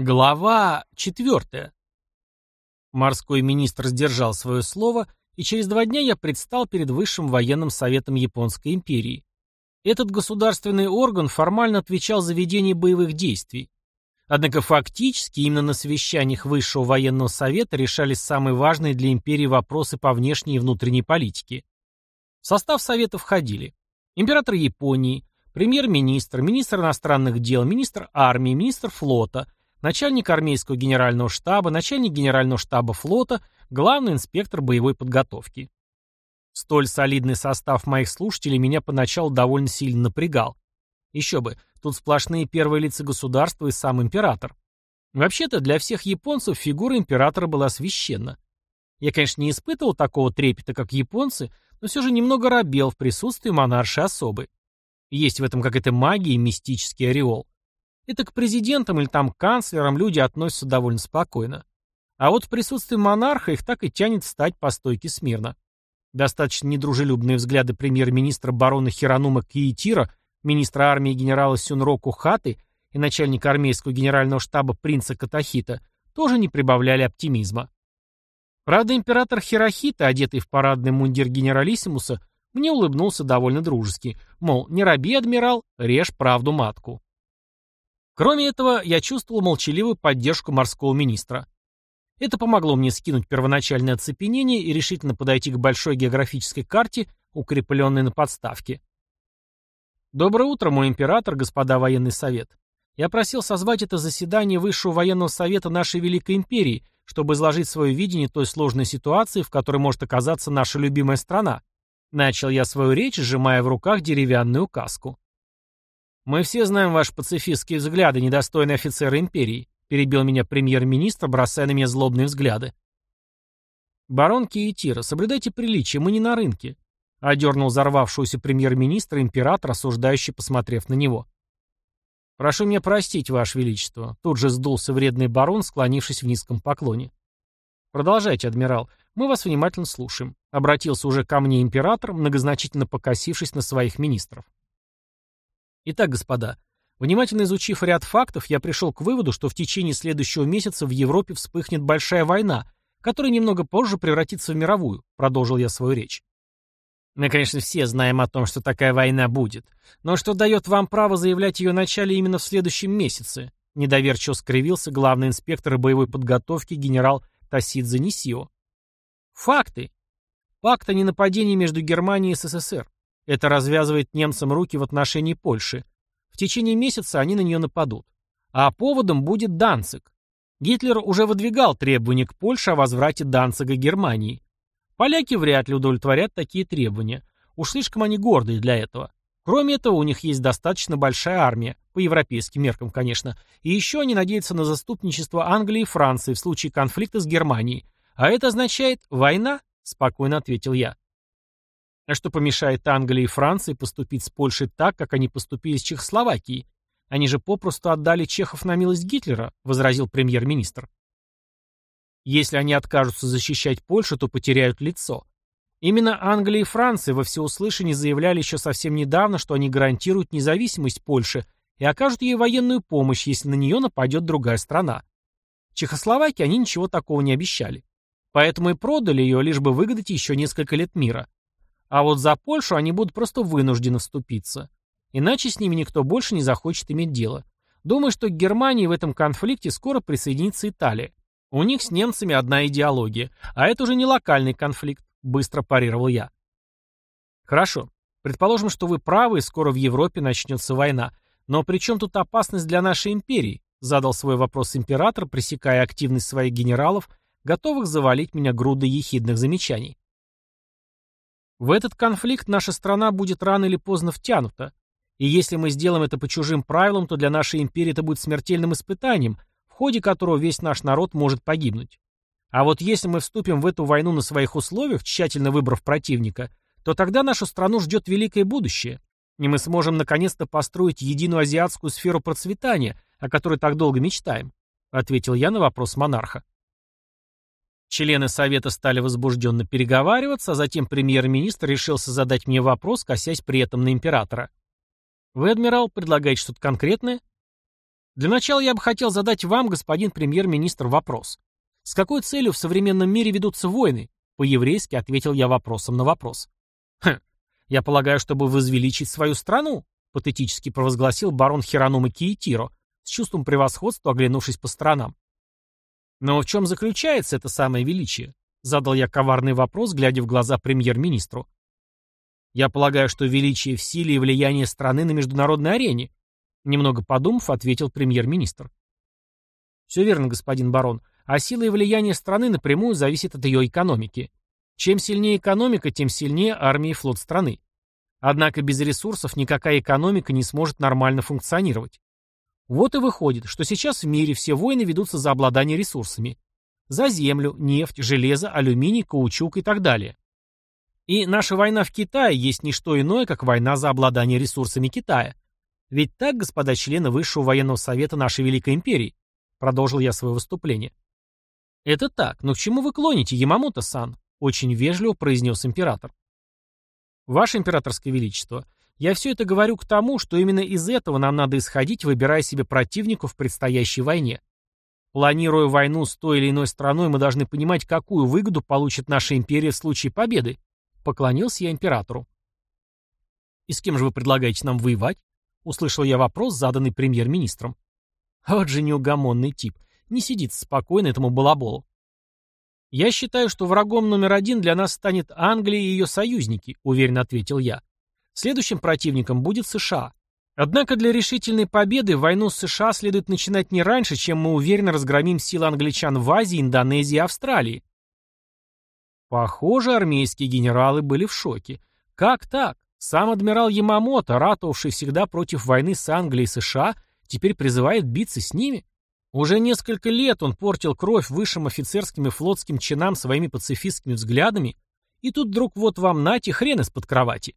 Глава четвертая. Морской министр сдержал свое слово, и через два дня я предстал перед Высшим военным советом Японской империи. Этот государственный орган формально отвечал за ведение боевых действий. Однако фактически именно на совещаниях Высшего военного совета решались самые важные для империи вопросы по внешней и внутренней политике. В состав совета входили император Японии, премьер-министр, министр иностранных дел, министр армии, министр флота – начальник армейского генерального штаба, начальник генерального штаба флота, главный инспектор боевой подготовки. Столь солидный состав моих слушателей меня поначалу довольно сильно напрягал. Еще бы, тут сплошные первые лица государства и сам император. Вообще-то для всех японцев фигура императора была священна. Я, конечно, не испытывал такого трепета, как японцы, но все же немного робел в присутствии монаршей особы. Есть в этом какая-то магия и мистический ореол. Это к президентам или там канцлерам люди относятся довольно спокойно. А вот в присутствии монарха их так и тянет встать по стойке смирно. Достаточно недружелюбные взгляды премьер-министра барона Хиранума Киитира, министра армии генерала Сюнроку Хаты и начальника армейского генерального штаба принца Катахита тоже не прибавляли оптимизма. Правда, император Хирохита, одетый в парадный мундир генералиссимуса, мне улыбнулся довольно дружески, мол, не раби, адмирал, режь правду матку. Кроме этого, я чувствовал молчаливую поддержку морского министра. Это помогло мне скинуть первоначальное оцепенение и решительно подойти к большой географической карте, укрепленной на подставке. Доброе утро, мой император, господа военный совет. Я просил созвать это заседание Высшего военного совета нашей Великой Империи, чтобы изложить свое видение той сложной ситуации, в которой может оказаться наша любимая страна. Начал я свою речь, сжимая в руках деревянную каску. «Мы все знаем ваши пацифистские взгляды, недостойные офицера империи», перебил меня премьер-министр, бросая на меня злобные взгляды. «Барон Киетира, соблюдайте приличие, мы не на рынке», одернул взорвавшуюся премьер-министра император, осуждающий, посмотрев на него. «Прошу меня простить, Ваше Величество», тут же сдулся вредный барон, склонившись в низком поклоне. «Продолжайте, адмирал, мы вас внимательно слушаем», обратился уже ко мне император, многозначительно покосившись на своих министров. Итак, господа, внимательно изучив ряд фактов, я пришел к выводу, что в течение следующего месяца в Европе вспыхнет большая война, которая немного позже превратится в мировую, продолжил я свою речь. Мы, конечно, все знаем о том, что такая война будет. Но что дает вам право заявлять ее начале именно в следующем месяце? Недоверчиво скривился главный инспектор боевой подготовки генерал Тасидзе Нисио. Факты. Пакт о ненападении между Германией и СССР. Это развязывает немцам руки в отношении Польши. В течение месяца они на нее нападут. А поводом будет Данциг. Гитлер уже выдвигал требования к Польше о возврате Данцига Германии. Поляки вряд ли удовлетворят такие требования. Уж слишком они гордые для этого. Кроме этого, у них есть достаточно большая армия, по европейским меркам, конечно, и еще они надеются на заступничество Англии и Франции в случае конфликта с Германией. А это означает «война», спокойно ответил я. А что помешает Англии и Франции поступить с Польшей так, как они поступили с Чехословакией? Они же попросту отдали чехов на милость Гитлера, возразил премьер-министр. Если они откажутся защищать Польшу, то потеряют лицо. Именно Англия и Франция во всеуслышание заявляли еще совсем недавно, что они гарантируют независимость Польши и окажут ей военную помощь, если на нее нападет другая страна. Чехословакии они ничего такого не обещали. Поэтому и продали ее, лишь бы выгадать еще несколько лет мира. А вот за Польшу они будут просто вынуждены вступиться. Иначе с ними никто больше не захочет иметь дело. Думаю, что к Германии в этом конфликте скоро присоединится Италия. У них с немцами одна идеология, а это уже не локальный конфликт, быстро парировал я. Хорошо. Предположим, что вы правы, и скоро в Европе начнется война. Но при чем тут опасность для нашей империи? Задал свой вопрос император, пресекая активность своих генералов, готовых завалить меня грудой ехидных замечаний. В этот конфликт наша страна будет рано или поздно втянута. И если мы сделаем это по чужим правилам, то для нашей империи это будет смертельным испытанием, в ходе которого весь наш народ может погибнуть. А вот если мы вступим в эту войну на своих условиях, тщательно выбрав противника, то тогда нашу страну ждет великое будущее. И мы сможем наконец-то построить единую азиатскую сферу процветания, о которой так долго мечтаем, ответил я на вопрос монарха. Члены совета стали возбужденно переговариваться, а затем премьер-министр решился задать мне вопрос, косясь при этом на императора. «Вы, адмирал, предлагаете что-то конкретное?» Для начала я бы хотел задать вам, господин премьер-министр, вопрос. С какой целью в современном мире ведутся войны? По-еврейски ответил я вопросом на вопрос. Хм, я полагаю, чтобы возвеличить свою страну, патетически провозгласил барон Хиранума Киетиро, с чувством превосходства оглянувшись по сторонам. Но в чем заключается это самое величие? Задал я коварный вопрос, глядя в глаза премьер-министру. Я полагаю, что величие в силе и влияние страны на международной арене, немного подумав, ответил премьер-министр. Все верно, господин барон, а сила и влияние страны напрямую зависит от ее экономики. Чем сильнее экономика, тем сильнее армия и флот страны. Однако без ресурсов никакая экономика не сможет нормально функционировать. Вот и выходит, что сейчас в мире все войны ведутся за обладание ресурсами. За землю, нефть, железо, алюминий, каучук и так далее. И наша война в Китае есть не что иное, как война за обладание ресурсами Китая. Ведь так, господа члены Высшего военного совета нашей Великой Империи, продолжил я свое выступление. Это так, но к чему вы клоните, Ямамото-сан? Очень вежливо произнес император. Ваше императорское величество, я все это говорю к тому, что именно из этого нам надо исходить, выбирая себе противников в предстоящей войне. Планируя войну с той или иной страной, мы должны понимать, какую выгоду получит наша империя в случае победы. Поклонился я императору. «И с кем же вы предлагаете нам воевать?» Услышал я вопрос, заданный премьер-министром. Вот же неугомонный тип. Не сидит спокойно этому балаболу. «Я считаю, что врагом номер один для нас станет Англия и ее союзники», уверенно ответил я. Следующим противником будет США. Однако для решительной победы войну с США следует начинать не раньше, чем мы уверенно разгромим силы англичан в Азии, Индонезии и Австралии. Похоже, армейские генералы были в шоке. Как так? Сам адмирал Ямамото, ратовавший всегда против войны с Англией и США, теперь призывает биться с ними? Уже несколько лет он портил кровь высшим офицерским и флотским чинам своими пацифистскими взглядами, и тут вдруг вот вам нате хрен из-под кровати.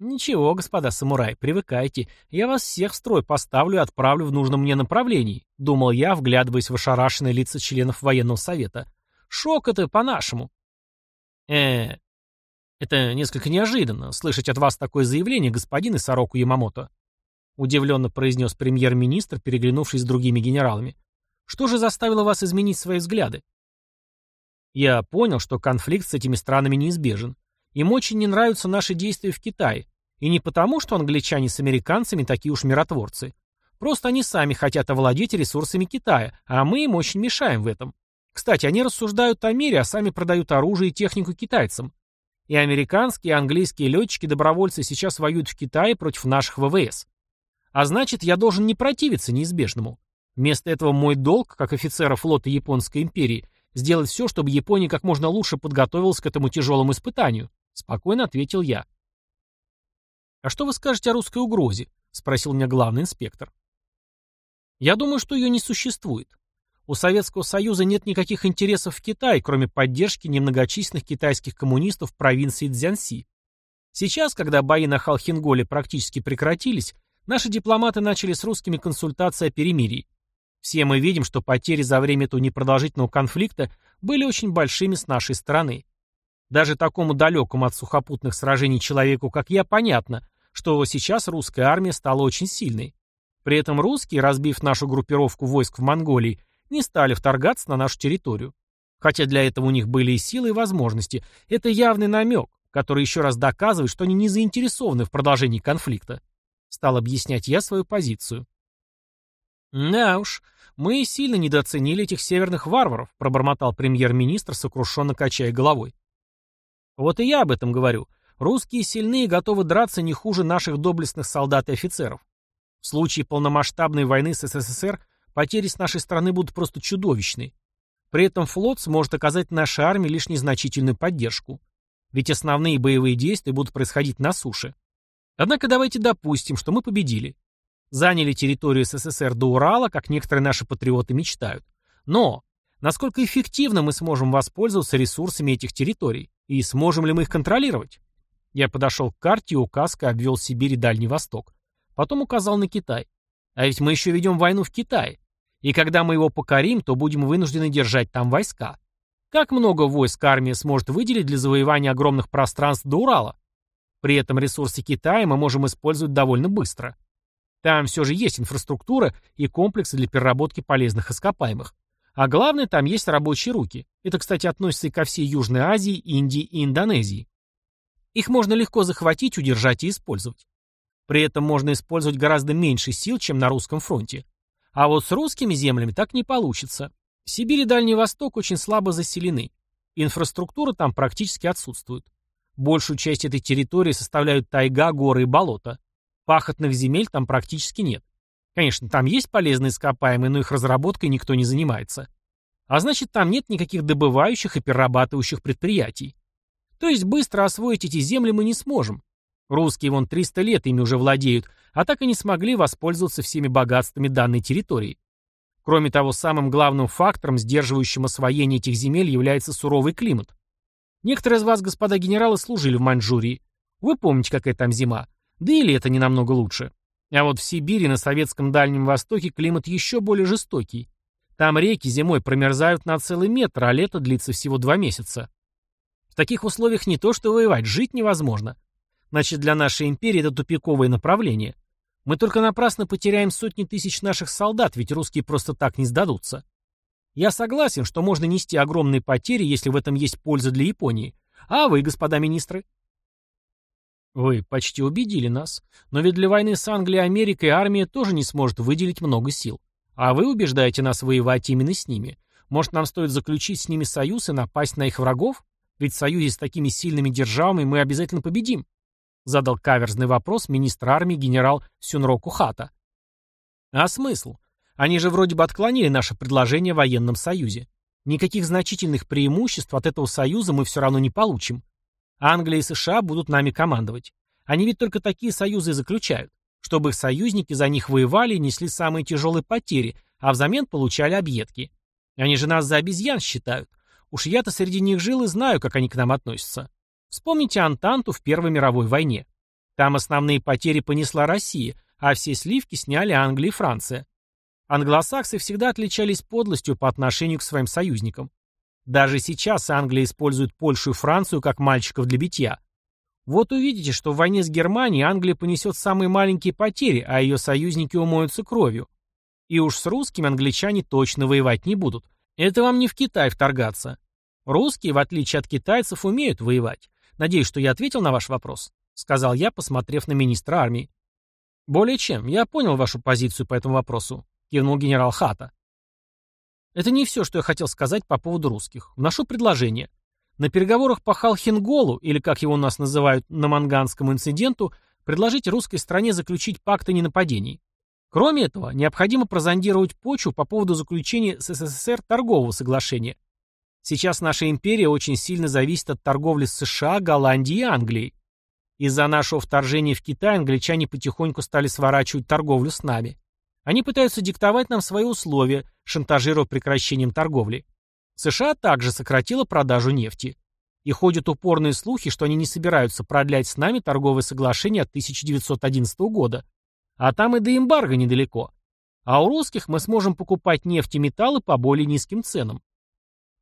«Ничего, господа самураи, привыкайте. Я вас всех в строй поставлю и отправлю в нужном мне направлении», — думал я, вглядываясь в ошарашенные лица членов военного совета. «Шок это по-нашему». э это несколько неожиданно, слышать от вас такое заявление, господин Исароку Ямамото», — удивленно произнес премьер-министр, переглянувшись с другими генералами. «Что же заставило вас изменить свои взгляды?» Я понял, что конфликт с этими странами неизбежен. Им очень не нравятся наши действия в Китае. И не потому, что англичане с американцами такие уж миротворцы. Просто они сами хотят овладеть ресурсами Китая, а мы им очень мешаем в этом. Кстати, они рассуждают о мире, а сами продают оружие и технику китайцам. И американские, и английские летчики-добровольцы сейчас воюют в Китае против наших ВВС. А значит, я должен не противиться неизбежному. Вместо этого мой долг, как офицера флота Японской империи, сделать все, чтобы Япония как можно лучше подготовилась к этому тяжелому испытанию. Спокойно ответил я. «А что вы скажете о русской угрозе?» — спросил меня главный инспектор. «Я думаю, что ее не существует. У Советского Союза нет никаких интересов в Китае, кроме поддержки немногочисленных китайских коммунистов в провинции Цзянси. Сейчас, когда бои на Халхинголе практически прекратились, наши дипломаты начали с русскими консультации о перемирии. Все мы видим, что потери за время этого непродолжительного конфликта были очень большими с нашей стороны. Даже такому далекому от сухопутных сражений человеку, как я, понятно, что сейчас русская армия стала очень сильной. При этом русские, разбив нашу группировку войск в Монголии, не стали вторгаться на нашу территорию. Хотя для этого у них были и силы, и возможности. Это явный намек, который еще раз доказывает, что они не заинтересованы в продолжении конфликта. Стал объяснять я свою позицию. «Да уж, мы сильно недооценили этих северных варваров», пробормотал премьер-министр, сокрушенно качая головой. Вот и я об этом говорю. Русские сильны и готовы драться не хуже наших доблестных солдат и офицеров. В случае полномасштабной войны с СССР потери с нашей страны будут просто чудовищны. При этом флот сможет оказать нашей армии лишь незначительную поддержку. Ведь основные боевые действия будут происходить на суше. Однако давайте допустим, что мы победили. Заняли территорию СССР до Урала, как некоторые наши патриоты мечтают. Но насколько эффективно мы сможем воспользоваться ресурсами этих территорий? И сможем ли мы их контролировать? Я подошел к карте и указкой обвел Сибирь и Дальний Восток. Потом указал на Китай. А ведь мы еще ведем войну в Китае. И когда мы его покорим, то будем вынуждены держать там войска. Как много войск армия сможет выделить для завоевания огромных пространств до Урала? При этом ресурсы Китая мы можем использовать довольно быстро. Там все же есть инфраструктура и комплексы для переработки полезных ископаемых. А главное, там есть рабочие руки. Это, кстати, относится и ко всей Южной Азии, Индии и Индонезии. Их можно легко захватить, удержать и использовать. При этом можно использовать гораздо меньше сил, чем на русском фронте. А вот с русскими землями так не получится. Сибирь и Дальний Восток очень слабо заселены. Инфраструктура там практически отсутствует. Большую часть этой территории составляют тайга, горы и болота. Пахотных земель там практически нет. Конечно, там есть полезные ископаемые, но их разработкой никто не занимается. А значит, там нет никаких добывающих и перерабатывающих предприятий. То есть быстро освоить эти земли мы не сможем. Русские вон 300 лет ими уже владеют, а так и не смогли воспользоваться всеми богатствами данной территории. Кроме того, самым главным фактором, сдерживающим освоение этих земель, является суровый климат. Некоторые из вас, господа генералы, служили в Маньчжурии. Вы помните, какая там зима. Да и лето не намного лучше. А вот в Сибири на советском Дальнем Востоке климат еще более жестокий. Там реки зимой промерзают на целый метр, а лето длится всего два месяца. В таких условиях не то что воевать, жить невозможно. Значит, для нашей империи это тупиковое направление. Мы только напрасно потеряем сотни тысяч наших солдат, ведь русские просто так не сдадутся. Я согласен, что можно нести огромные потери, если в этом есть польза для Японии. А вы, господа министры? Вы почти убедили нас. Но ведь для войны с Англией Америкой армия тоже не сможет выделить много сил. А вы убеждаете нас воевать именно с ними. Может, нам стоит заключить с ними союз и напасть на их врагов? Ведь в союзе с такими сильными державами мы обязательно победим. Задал каверзный вопрос министр армии генерал Сюнро Кухата. А смысл? Они же вроде бы отклонили наше предложение о военном союзе. Никаких значительных преимуществ от этого союза мы все равно не получим. Англия и США будут нами командовать. Они ведь только такие союзы заключают, чтобы их союзники за них воевали и несли самые тяжелые потери, а взамен получали объедки. Они же нас за обезьян считают. Уж я-то среди них жил и знаю, как они к нам относятся. Вспомните Антанту в Первой мировой войне. Там основные потери понесла Россия, а все сливки сняли Англия и Франция. Англосаксы всегда отличались подлостью по отношению к своим союзникам. Даже сейчас Англия использует Польшу и Францию как мальчиков для битья. Вот увидите, что в войне с Германией Англия понесет самые маленькие потери, а ее союзники умоются кровью. И уж с русскими англичане точно воевать не будут. Это вам не в Китай вторгаться. Русские, в отличие от китайцев, умеют воевать. Надеюсь, что я ответил на ваш вопрос, сказал я, посмотрев на министра армии. Более чем, я понял вашу позицию по этому вопросу, кивнул генерал Хата. Это не все, что я хотел сказать по поводу русских. Вношу предложение. На переговорах по Халхинголу, или как его у нас называют, на Манганскому инциденту, предложить русской стране заключить пакт о ненападении. Кроме этого, необходимо прозондировать почву по поводу заключения с СССР торгового соглашения. Сейчас наша империя очень сильно зависит от торговли с США, Голландией и Англией. Из-за нашего вторжения в Китай англичане потихоньку стали сворачивать торговлю с нами. Они пытаются диктовать нам свои условия, шантажируя прекращением торговли. США также сократила продажу нефти. И ходят упорные слухи, что они не собираются продлять с нами торговое соглашение от 1911 года. А там и до эмбарго недалеко. А у русских мы сможем покупать нефть и металлы по более низким ценам.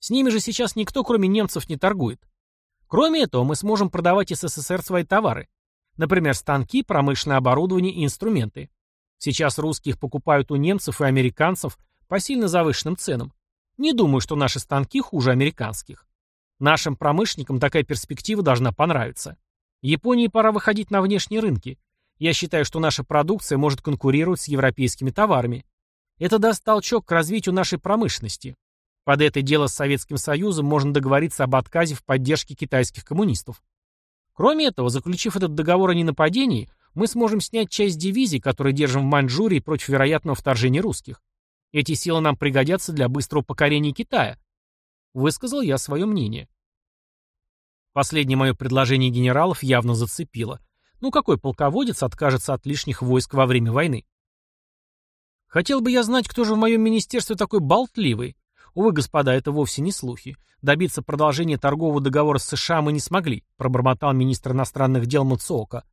С ними же сейчас никто, кроме немцев, не торгует. Кроме этого, мы сможем продавать СССР свои товары. Например, станки, промышленное оборудование и инструменты. Сейчас русских покупают у немцев и американцев по сильно завышенным ценам. Не думаю, что наши станки хуже американских. Нашим промышленникам такая перспектива должна понравиться. Японии пора выходить на внешние рынки. Я считаю, что наша продукция может конкурировать с европейскими товарами. Это даст толчок к развитию нашей промышленности. Под это дело с Советским Союзом можно договориться об отказе в поддержке китайских коммунистов. Кроме этого, заключив этот договор о ненападении, мы сможем снять часть дивизий, которые держим в Маньчжурии против вероятного вторжения русских. Эти силы нам пригодятся для быстрого покорения Китая. Высказал я свое мнение. Последнее мое предложение генералов явно зацепило. Ну какой полководец откажется от лишних войск во время войны? Хотел бы я знать, кто же в моем министерстве такой болтливый. Увы, господа, это вовсе не слухи. Добиться продолжения торгового договора с США мы не смогли, пробормотал министр иностранных дел Мацуока.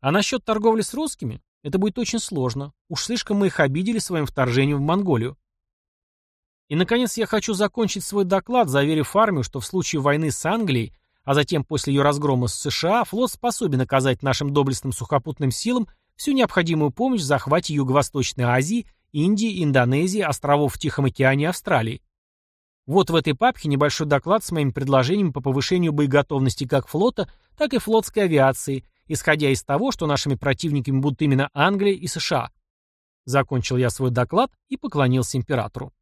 А насчет торговли с русскими, это будет очень сложно. Уж слишком мы их обидели своим вторжением в Монголию. И, наконец, я хочу закончить свой доклад, заверив армию, что в случае войны с Англией, а затем после ее разгрома с США, флот способен оказать нашим доблестным сухопутным силам всю необходимую помощь в захвате Юго-Восточной Азии, Индии, Индонезии, островов в Тихом океане и Австралии. Вот в этой папке небольшой доклад с моими предложениями по повышению боеготовности как флота, так и флотской авиации, исходя из того, что нашими противниками будут именно Англия и США. Закончил я свой доклад и поклонился императору.